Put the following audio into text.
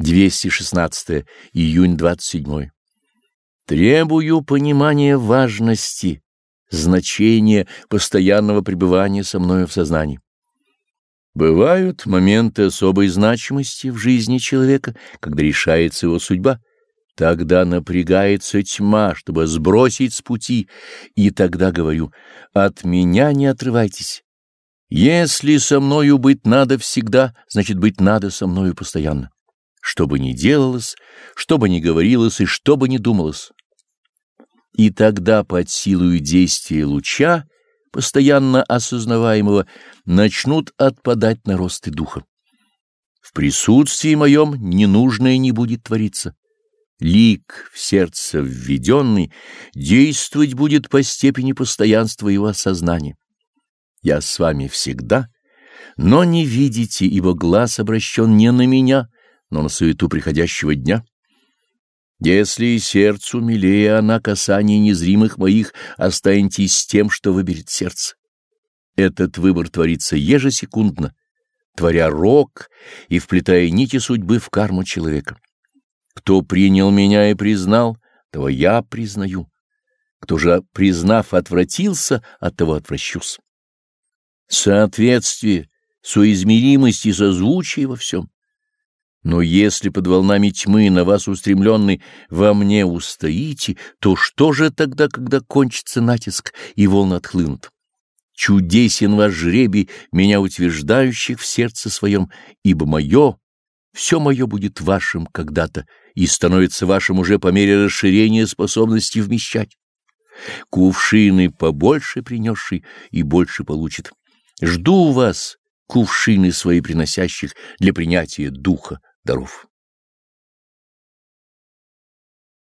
216 июнь 27 Требую понимания важности, значения постоянного пребывания со мною в сознании. Бывают моменты особой значимости в жизни человека, когда решается его судьба. Тогда напрягается тьма, чтобы сбросить с пути, и тогда говорю, от меня не отрывайтесь. Если со мною быть надо всегда, значит быть надо со мною постоянно. Что бы ни делалось, что бы ни говорилось и что бы ни думалось. И тогда под силою действия луча, постоянно осознаваемого, начнут отпадать наросты духа. В присутствии моем ненужное не будет твориться. Лик в сердце введенный действовать будет по степени постоянства его сознания. Я с вами всегда, но не видите, ибо глаз обращен не на меня, но на суету приходящего дня. Если и сердцу милее она касание незримых моих, останетесь с тем, что выберет сердце. Этот выбор творится ежесекундно, творя рок и вплетая нити судьбы в карму человека. Кто принял меня и признал, того я признаю. Кто же, признав, отвратился, от того отвращусь. Соответствие, соизмеримость и созвучие во всем. Но если под волнами тьмы на вас устремленный во мне устоите, то что же тогда, когда кончится натиск и волны отхлынут? Чудесен ваш жребий, меня утверждающих в сердце своем, ибо мое, все мое будет вашим когда-то и становится вашим уже по мере расширения способности вмещать. Кувшины побольше принесший и больше получит. Жду вас, кувшины свои приносящих для принятия духа даров.